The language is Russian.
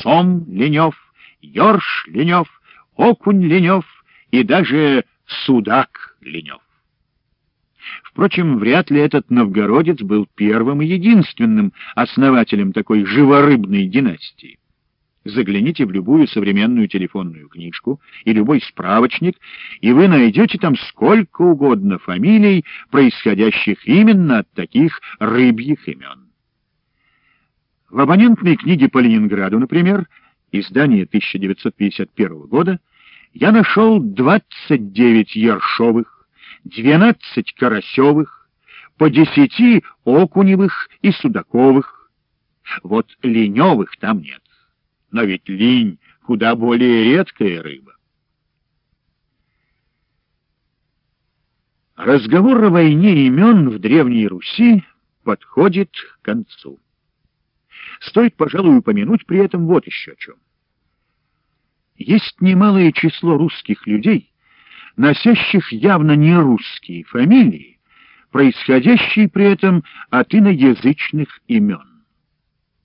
сом ленев, ерш ленев, окунь ленев и даже судак ленев. Впрочем, вряд ли этот новгородец был первым и единственным основателем такой живорыбной династии. Загляните в любую современную телефонную книжку и любой справочник, и вы найдете там сколько угодно фамилий, происходящих именно от таких рыбьих имен. В абонентной книге по Ленинграду, например, издание 1951 года, я нашел 29 Ершовых, 12 Карасевых, по 10 Окуневых и Судаковых. Вот Леневых там нет но ведь линь куда более редкая рыба. Разговор о войне имен в Древней Руси подходит к концу. Стоит, пожалуй, упомянуть при этом вот еще о чем. Есть немалое число русских людей, носящих явно не русские фамилии, происходящие при этом от иноязычных имен.